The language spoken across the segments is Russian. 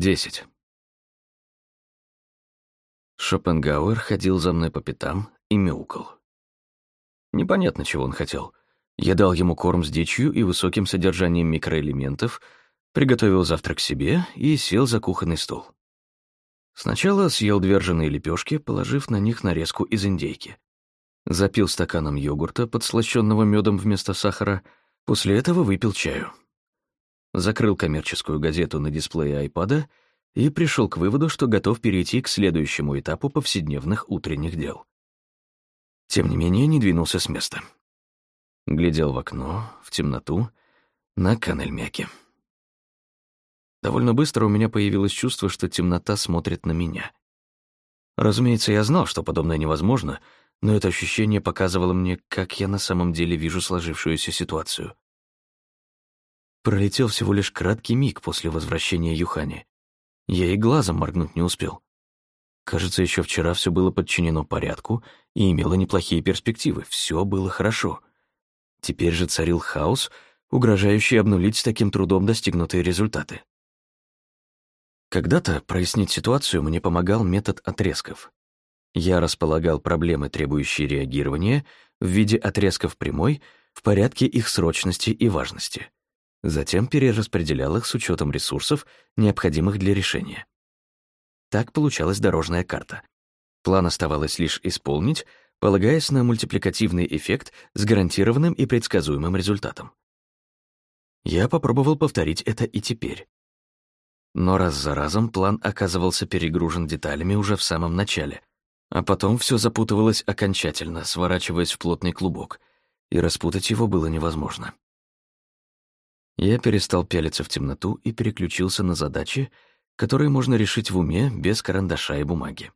Десять. Шопенгауэр ходил за мной по пятам и мяукал. Непонятно, чего он хотел. Я дал ему корм с дичью и высоким содержанием микроэлементов, приготовил завтрак себе и сел за кухонный стол. Сначала съел две лепешки, положив на них нарезку из индейки. Запил стаканом йогурта, подслащенного медом вместо сахара, после этого выпил чаю закрыл коммерческую газету на дисплее айпада и пришел к выводу, что готов перейти к следующему этапу повседневных утренних дел. Тем не менее, не двинулся с места. Глядел в окно, в темноту, на Канельмяке. Довольно быстро у меня появилось чувство, что темнота смотрит на меня. Разумеется, я знал, что подобное невозможно, но это ощущение показывало мне, как я на самом деле вижу сложившуюся ситуацию. Пролетел всего лишь краткий миг после возвращения Юхани. Я и глазом моргнуть не успел. Кажется, еще вчера все было подчинено порядку и имело неплохие перспективы, все было хорошо. Теперь же царил хаос, угрожающий обнулить с таким трудом достигнутые результаты. Когда-то прояснить ситуацию мне помогал метод отрезков. Я располагал проблемы, требующие реагирования, в виде отрезков прямой, в порядке их срочности и важности. Затем перераспределял их с учетом ресурсов, необходимых для решения. Так получалась дорожная карта. План оставалось лишь исполнить, полагаясь на мультипликативный эффект с гарантированным и предсказуемым результатом. Я попробовал повторить это и теперь. Но раз за разом план оказывался перегружен деталями уже в самом начале, а потом все запутывалось окончательно, сворачиваясь в плотный клубок, и распутать его было невозможно. Я перестал пялиться в темноту и переключился на задачи, которые можно решить в уме без карандаша и бумаги.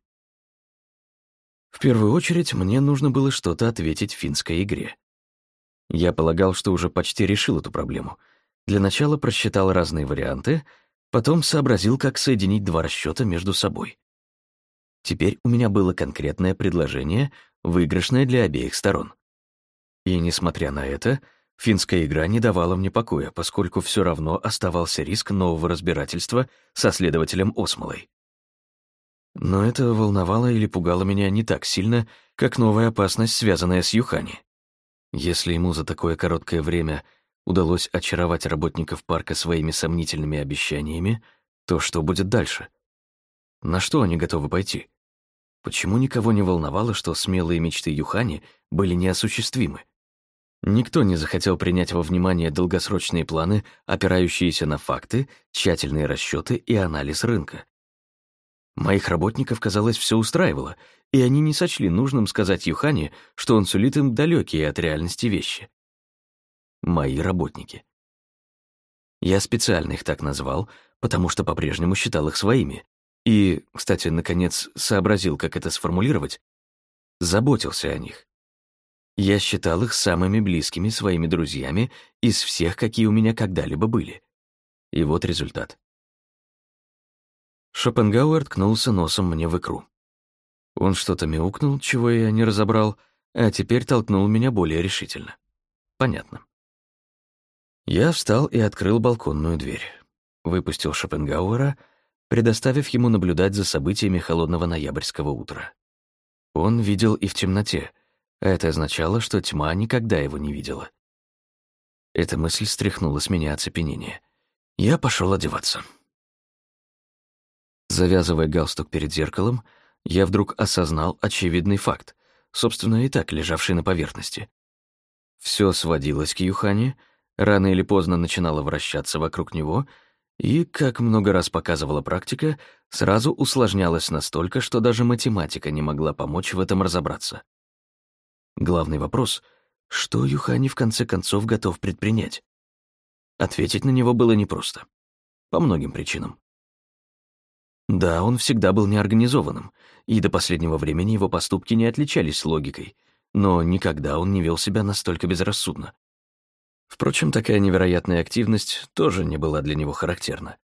В первую очередь мне нужно было что-то ответить финской игре. Я полагал, что уже почти решил эту проблему. Для начала просчитал разные варианты, потом сообразил, как соединить два расчета между собой. Теперь у меня было конкретное предложение, выигрышное для обеих сторон. И, несмотря на это, Финская игра не давала мне покоя, поскольку все равно оставался риск нового разбирательства со следователем Осмолой. Но это волновало или пугало меня не так сильно, как новая опасность, связанная с Юхани. Если ему за такое короткое время удалось очаровать работников парка своими сомнительными обещаниями, то что будет дальше? На что они готовы пойти? Почему никого не волновало, что смелые мечты Юхани были неосуществимы? Никто не захотел принять во внимание долгосрочные планы, опирающиеся на факты, тщательные расчеты и анализ рынка. Моих работников, казалось, все устраивало, и они не сочли нужным сказать Юхане, что он сулит им далекие от реальности вещи. Мои работники. Я специально их так назвал, потому что по-прежнему считал их своими. И, кстати, наконец сообразил, как это сформулировать, заботился о них. Я считал их самыми близкими своими друзьями из всех, какие у меня когда-либо были. И вот результат. Шопенгауэр ткнулся носом мне в икру. Он что-то мяукнул, чего я не разобрал, а теперь толкнул меня более решительно. Понятно. Я встал и открыл балконную дверь. Выпустил Шопенгауэра, предоставив ему наблюдать за событиями холодного ноябрьского утра. Он видел и в темноте — это означало, что тьма никогда его не видела. Эта мысль стряхнула с меня оцепенение. Я пошел одеваться. Завязывая галстук перед зеркалом, я вдруг осознал очевидный факт, собственно, и так лежавший на поверхности. Все сводилось к Юхане, рано или поздно начинало вращаться вокруг него, и, как много раз показывала практика, сразу усложнялось настолько, что даже математика не могла помочь в этом разобраться. Главный вопрос — что Юхани в конце концов готов предпринять? Ответить на него было непросто. По многим причинам. Да, он всегда был неорганизованным, и до последнего времени его поступки не отличались логикой, но никогда он не вел себя настолько безрассудно. Впрочем, такая невероятная активность тоже не была для него характерна.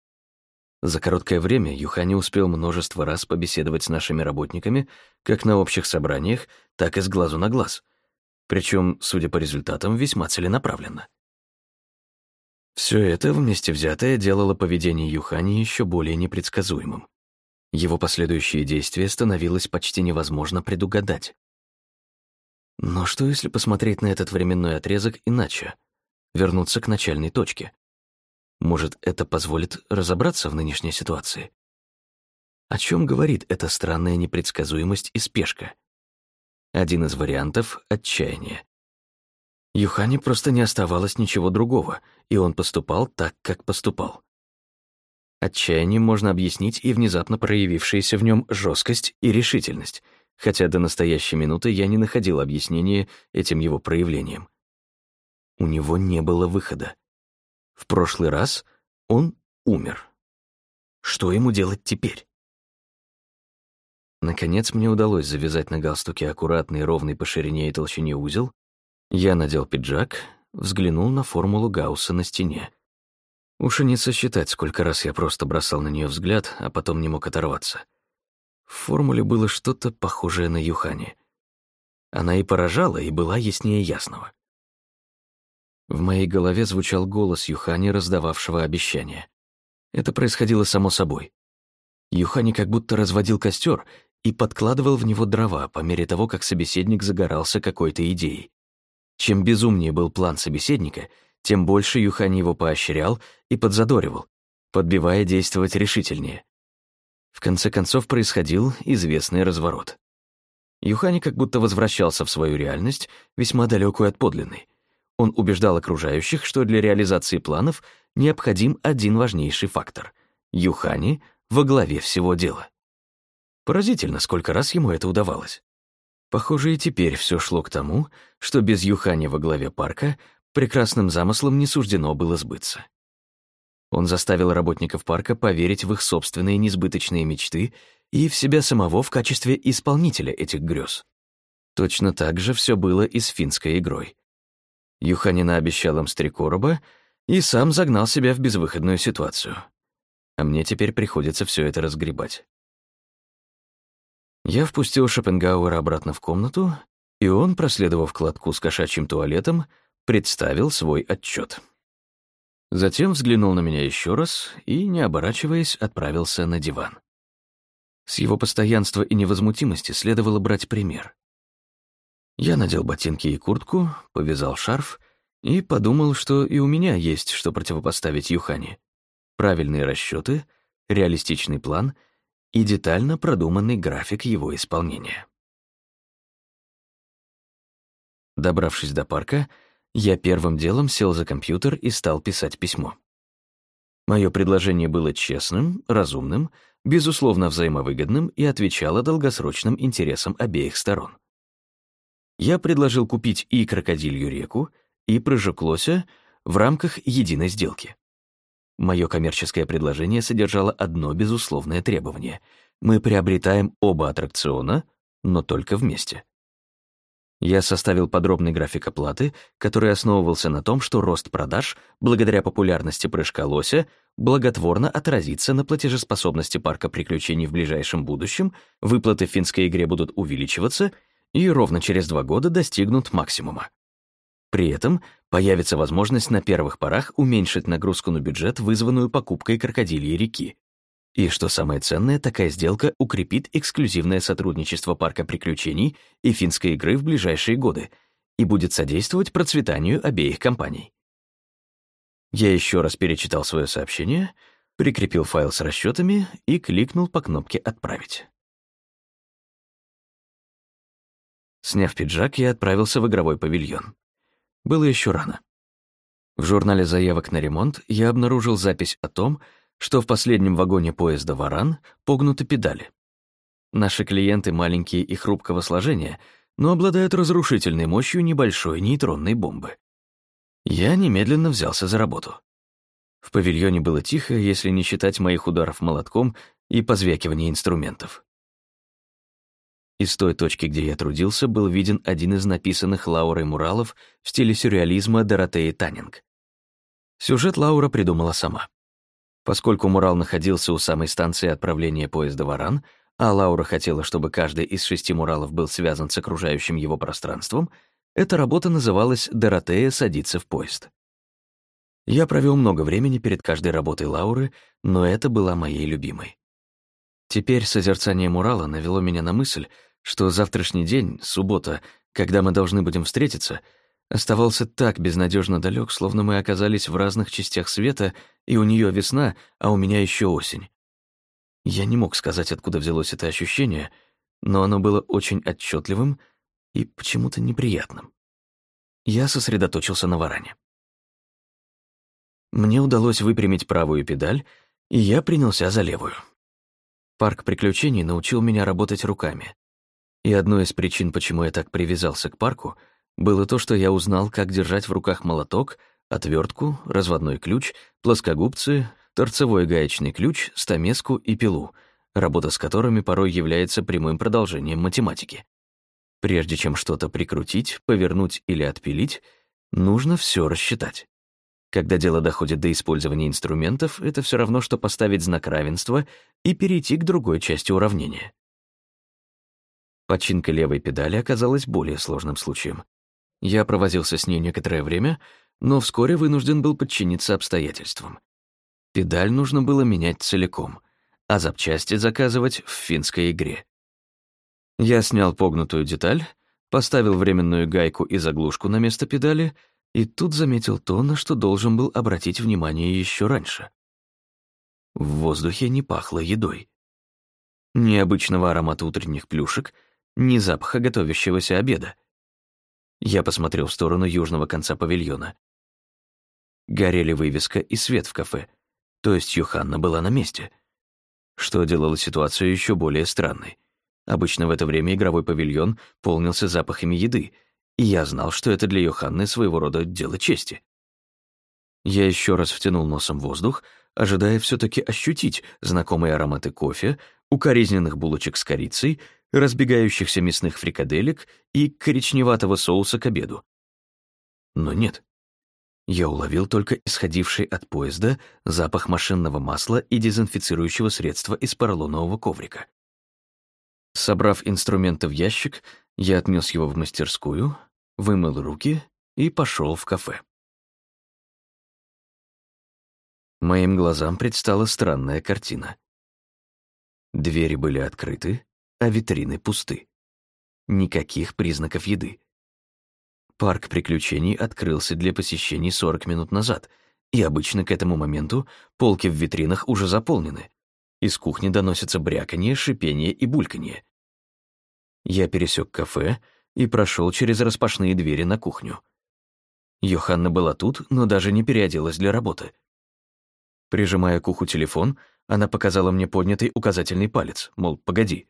За короткое время Юхани успел множество раз побеседовать с нашими работниками, как на общих собраниях, так и с глазу на глаз. Причем, судя по результатам, весьма целенаправленно. Все это вместе взятое делало поведение Юхани еще более непредсказуемым. Его последующие действия становилось почти невозможно предугадать. Но что если посмотреть на этот временной отрезок иначе? Вернуться к начальной точке? Может, это позволит разобраться в нынешней ситуации? О чем говорит эта странная непредсказуемость и спешка? Один из вариантов — отчаяние. Юхане просто не оставалось ничего другого, и он поступал так, как поступал. Отчаянием можно объяснить и внезапно проявившаяся в нем жесткость и решительность, хотя до настоящей минуты я не находил объяснения этим его проявлениям. У него не было выхода. В прошлый раз он умер. Что ему делать теперь? Наконец мне удалось завязать на галстуке аккуратный, ровный по ширине и толщине узел. Я надел пиджак, взглянул на формулу Гаусса на стене. Уж не сосчитать, сколько раз я просто бросал на нее взгляд, а потом не мог оторваться. В формуле было что-то похожее на Юхани. Она и поражала, и была яснее ясного. В моей голове звучал голос Юхани, раздававшего обещания. Это происходило само собой. Юхани как будто разводил костер и подкладывал в него дрова по мере того, как собеседник загорался какой-то идеей. Чем безумнее был план собеседника — тем больше Юхань его поощрял и подзадоривал, подбивая действовать решительнее. В конце концов происходил известный разворот. Юхани как будто возвращался в свою реальность, весьма далекую от подлинной. Он убеждал окружающих, что для реализации планов необходим один важнейший фактор — Юхани во главе всего дела. Поразительно, сколько раз ему это удавалось. Похоже, и теперь все шло к тому, что без Юхани во главе парка прекрасным замыслом не суждено было сбыться. Он заставил работников парка поверить в их собственные несбыточные мечты и в себя самого в качестве исполнителя этих грез. Точно так же все было и с финской игрой. Юханина обещал им стрекороба и сам загнал себя в безвыходную ситуацию. А мне теперь приходится все это разгребать. Я впустил Шопенгауэра обратно в комнату, и он, проследовав кладку с кошачьим туалетом, представил свой отчет. Затем взглянул на меня еще раз и, не оборачиваясь, отправился на диван. С его постоянства и невозмутимости следовало брать пример. Я надел ботинки и куртку, повязал шарф и подумал, что и у меня есть что противопоставить Юхане. Правильные расчеты, реалистичный план и детально продуманный график его исполнения. Добравшись до парка, я первым делом сел за компьютер и стал писать письмо. Мое предложение было честным, разумным, безусловно взаимовыгодным и отвечало долгосрочным интересам обеих сторон. Я предложил купить и крокодилью реку, и прыжок лося в рамках единой сделки. Мое коммерческое предложение содержало одно безусловное требование. Мы приобретаем оба аттракциона, но только вместе. Я составил подробный график оплаты, который основывался на том, что рост продаж, благодаря популярности прыжка лося, благотворно отразится на платежеспособности парка приключений в ближайшем будущем, выплаты в финской игре будут увеличиваться и ровно через два года достигнут максимума. При этом появится возможность на первых порах уменьшить нагрузку на бюджет, вызванную покупкой крокодильей реки, и что самое ценное, такая сделка укрепит эксклюзивное сотрудничество парка приключений и финской игры в ближайшие годы и будет содействовать процветанию обеих компаний. Я еще раз перечитал свое сообщение, прикрепил файл с расчетами и кликнул по кнопке «Отправить». Сняв пиджак, я отправился в игровой павильон. Было еще рано. В журнале заявок на ремонт я обнаружил запись о том, что в последнем вагоне поезда «Варан» погнуты педали. Наши клиенты маленькие и хрупкого сложения, но обладают разрушительной мощью небольшой нейтронной бомбы. Я немедленно взялся за работу. В павильоне было тихо, если не считать моих ударов молотком и позвякивания инструментов. Из той точки, где я трудился, был виден один из написанных Лаурой муралов в стиле сюрреализма Доротеи Таннинг. Сюжет Лаура придумала сама. Поскольку мурал находился у самой станции отправления поезда «Варан», а Лаура хотела, чтобы каждый из шести муралов был связан с окружающим его пространством, эта работа называлась «Доротея садится в поезд». Я провел много времени перед каждой работой Лауры, но это была моей любимой. Теперь созерцание мурала навело меня на мысль, что завтрашний день, суббота, когда мы должны будем встретиться, оставался так безнадежно далек, словно мы оказались в разных частях света, и у нее весна, а у меня еще осень. Я не мог сказать, откуда взялось это ощущение, но оно было очень отчетливым и почему-то неприятным. Я сосредоточился на варане. Мне удалось выпрямить правую педаль, и я принялся за левую. Парк приключений научил меня работать руками. И одной из причин, почему я так привязался к парку, было то, что я узнал, как держать в руках молоток, отвертку, разводной ключ, плоскогубцы, торцевой гаечный ключ, стамеску и пилу, работа с которыми порой является прямым продолжением математики. Прежде чем что-то прикрутить, повернуть или отпилить, нужно все рассчитать. Когда дело доходит до использования инструментов, это все равно, что поставить знак равенства и перейти к другой части уравнения. Починка левой педали оказалась более сложным случаем. Я провозился с ней некоторое время, но вскоре вынужден был подчиниться обстоятельствам. Педаль нужно было менять целиком, а запчасти заказывать в финской игре. Я снял погнутую деталь, поставил временную гайку и заглушку на место педали — и тут заметил то, на что должен был обратить внимание еще раньше. В воздухе не пахло едой. Ни обычного аромата утренних плюшек, ни запаха готовящегося обеда. Я посмотрел в сторону южного конца павильона. Горели вывеска и свет в кафе, то есть Йоханна была на месте, что делало ситуацию еще более странной. Обычно в это время игровой павильон полнился запахами еды — и я знал, что это для Йоханны своего рода дело чести. Я еще раз втянул носом воздух, ожидая все таки ощутить знакомые ароматы кофе, укоризненных булочек с корицей, разбегающихся мясных фрикаделек и коричневатого соуса к обеду. Но нет. Я уловил только исходивший от поезда запах машинного масла и дезинфицирующего средства из поролонового коврика. Собрав инструменты в ящик, я отнес его в мастерскую, вымыл руки и пошел в кафе. Моим глазам предстала странная картина. Двери были открыты, а витрины пусты. Никаких признаков еды. Парк приключений открылся для посещений 40 минут назад, и обычно к этому моменту полки в витринах уже заполнены. Из кухни доносятся бряканье, шипение и бульканье. Я пересек кафе и прошел через распашные двери на кухню. Йоханна была тут, но даже не переоделась для работы. Прижимая к уху телефон, она показала мне поднятый указательный палец, мол, погоди.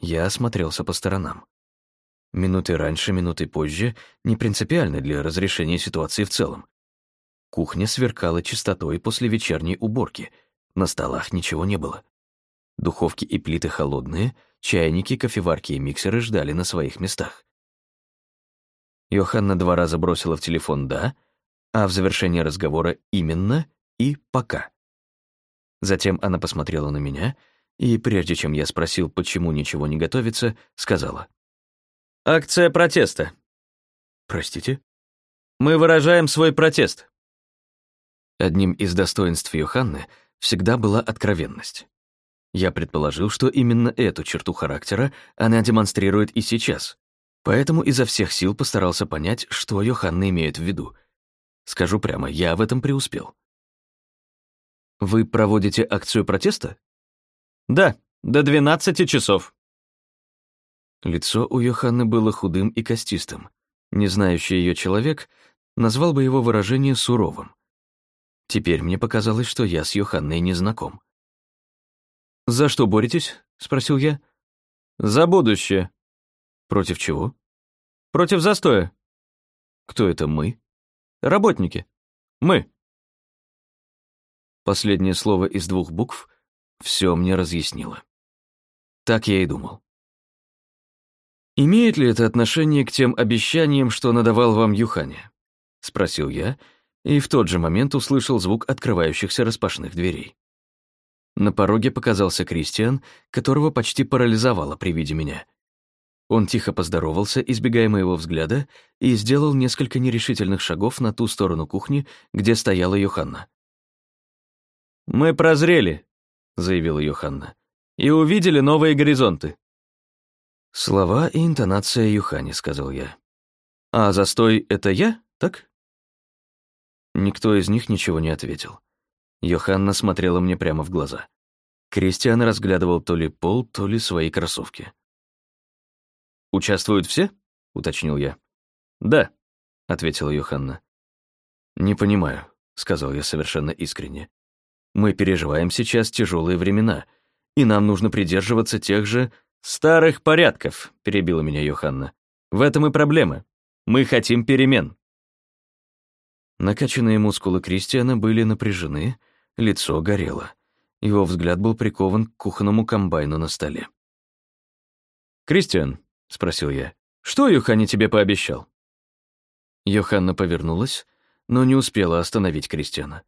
Я осмотрелся по сторонам. Минуты раньше, минуты позже не принципиально для разрешения ситуации в целом. Кухня сверкала чистотой после вечерней уборки, на столах ничего не было. Духовки и плиты холодные, чайники, кофеварки и миксеры ждали на своих местах. Йоханна два раза бросила в телефон «да», а в завершении разговора «именно» и «пока». Затем она посмотрела на меня и, прежде чем я спросил, почему ничего не готовится, сказала. «Акция протеста». «Простите?» «Мы выражаем свой протест». Одним из достоинств Йоханны всегда была откровенность. Я предположил, что именно эту черту характера она демонстрирует и сейчас, поэтому изо всех сил постарался понять, что Йоханна имеет в виду. Скажу прямо, я в этом преуспел. «Вы проводите акцию протеста?» «Да, до 12 часов». Лицо у Йоханны было худым и костистым. Не знающий ее человек назвал бы его выражение суровым. Теперь мне показалось, что я с Йоханной не знаком. «За что боретесь?» — спросил я. «За будущее». «Против чего?» «Против застоя». «Кто это мы?» «Работники. Мы». Последнее слово из двух букв все мне разъяснило. Так я и думал. «Имеет ли это отношение к тем обещаниям, что надавал вам Юханя?» — спросил я, и в тот же момент услышал звук открывающихся распашных дверей. На пороге показался Кристиан, которого почти парализовало при виде меня. Он тихо поздоровался, избегая моего взгляда, и сделал несколько нерешительных шагов на ту сторону кухни, где стояла Йоханна. «Мы прозрели», — заявила Йоханна, — «и увидели новые горизонты». «Слова и интонация Юхани», — сказал я. «А застой — это я, так?» Никто из них ничего не ответил. Йоханна смотрела мне прямо в глаза. Кристиан разглядывал то ли пол, то ли свои кроссовки. «Участвуют все?» — уточнил я. «Да», — ответила Йоханна. «Не понимаю», — сказал я совершенно искренне. «Мы переживаем сейчас тяжелые времена, и нам нужно придерживаться тех же старых порядков», — перебила меня Йоханна. «В этом и проблема. Мы хотим перемен». Накачанные мускулы Кристиана были напряжены, лицо горело. Его взгляд был прикован к кухонному комбайну на столе. «Кристиан», — спросил я, — «что Йоханне тебе пообещал?» Йоханна повернулась, но не успела остановить Кристиана.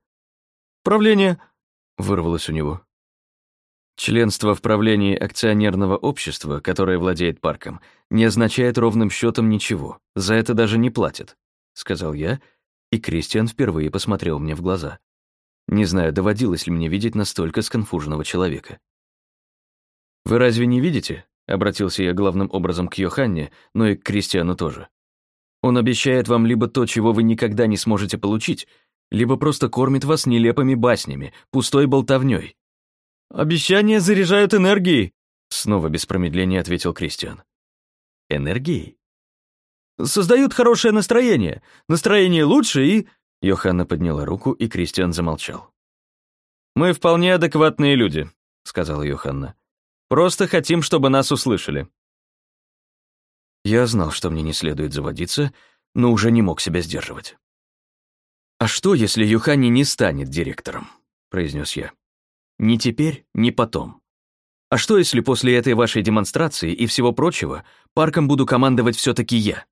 «Правление...» — вырвалось у него. Членство в правлении акционерного общества, которое владеет парком, не означает ровным счетом ничего. За это даже не платят, сказал я, и Кристиан впервые посмотрел мне в глаза. Не знаю, доводилось ли мне видеть настолько сконфуженного человека. «Вы разве не видите?» — обратился я главным образом к Йоханне, но и к Кристиану тоже. «Он обещает вам либо то, чего вы никогда не сможете получить, либо просто кормит вас нелепыми баснями, пустой болтовнёй». «Обещания заряжают энергией», — снова без промедления ответил Кристиан. «Энергией?» «Создают хорошее настроение. Настроение лучше и...» Йоханна подняла руку, и Кристиан замолчал. «Мы вполне адекватные люди», — сказала Йоханна. «Просто хотим, чтобы нас услышали». Я знал, что мне не следует заводиться, но уже не мог себя сдерживать. «А что, если Юхани не станет директором?» — произнес я. «Ни теперь, ни потом. А что, если после этой вашей демонстрации и всего прочего парком буду командовать все таки я?»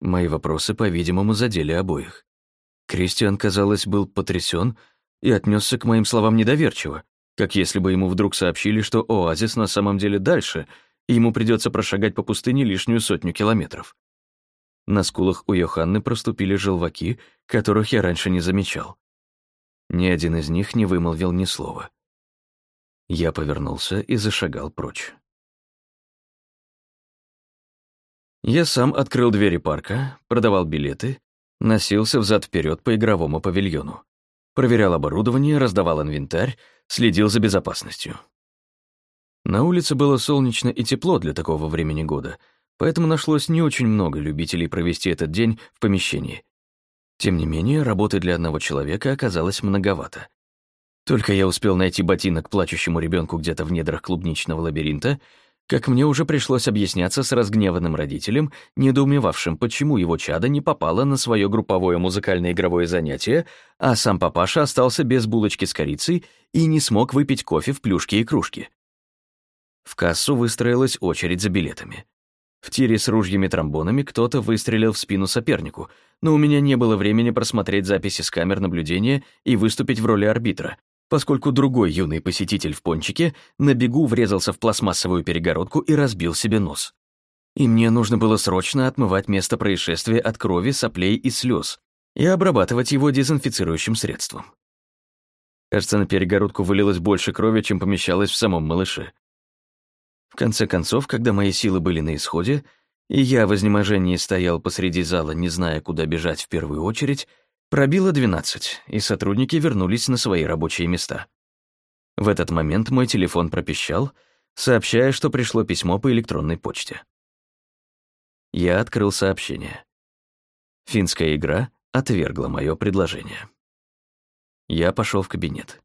Мои вопросы, по-видимому, задели обоих. Кристиан, казалось, был потрясен и отнесся к моим словам недоверчиво, как если бы ему вдруг сообщили, что оазис на самом деле дальше, и ему придется прошагать по пустыне лишнюю сотню километров. На скулах у Йоханны проступили желваки, которых я раньше не замечал. Ни один из них не вымолвил ни слова. Я повернулся и зашагал прочь. Я сам открыл двери парка, продавал билеты, носился взад вперед по игровому павильону. Проверял оборудование, раздавал инвентарь, следил за безопасностью. На улице было солнечно и тепло для такого времени года, поэтому нашлось не очень много любителей провести этот день в помещении. Тем не менее, работы для одного человека оказалось многовато. Только я успел найти ботинок плачущему ребенку где-то в недрах клубничного лабиринта — как мне уже пришлось объясняться с разгневанным родителем, недоумевавшим, почему его чадо не попало на свое групповое музыкально-игровое занятие, а сам папаша остался без булочки с корицей и не смог выпить кофе в плюшке и кружке. В кассу выстроилась очередь за билетами. В тире с ружьями-тромбонами кто-то выстрелил в спину сопернику, но у меня не было времени просмотреть записи с камер наблюдения и выступить в роли арбитра, поскольку другой юный посетитель в пончике на бегу врезался в пластмассовую перегородку и разбил себе нос. И мне нужно было срочно отмывать место происшествия от крови, соплей и слез и обрабатывать его дезинфицирующим средством. Кажется, на перегородку вылилось больше крови, чем помещалось в самом малыше. В конце концов, когда мои силы были на исходе, и я в изнеможении стоял посреди зала, не зная, куда бежать в первую очередь, Пробило 12, и сотрудники вернулись на свои рабочие места. В этот момент мой телефон пропищал, сообщая, что пришло письмо по электронной почте. Я открыл сообщение. Финская игра отвергла мое предложение. Я пошел в кабинет.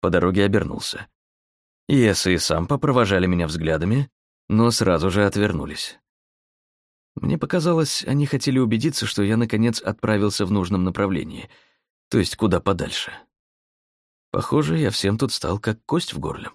По дороге обернулся. Еса и Сампа провожали меня взглядами, но сразу же отвернулись. Мне показалось, они хотели убедиться, что я, наконец, отправился в нужном направлении, то есть куда подальше. Похоже, я всем тут стал как кость в горле.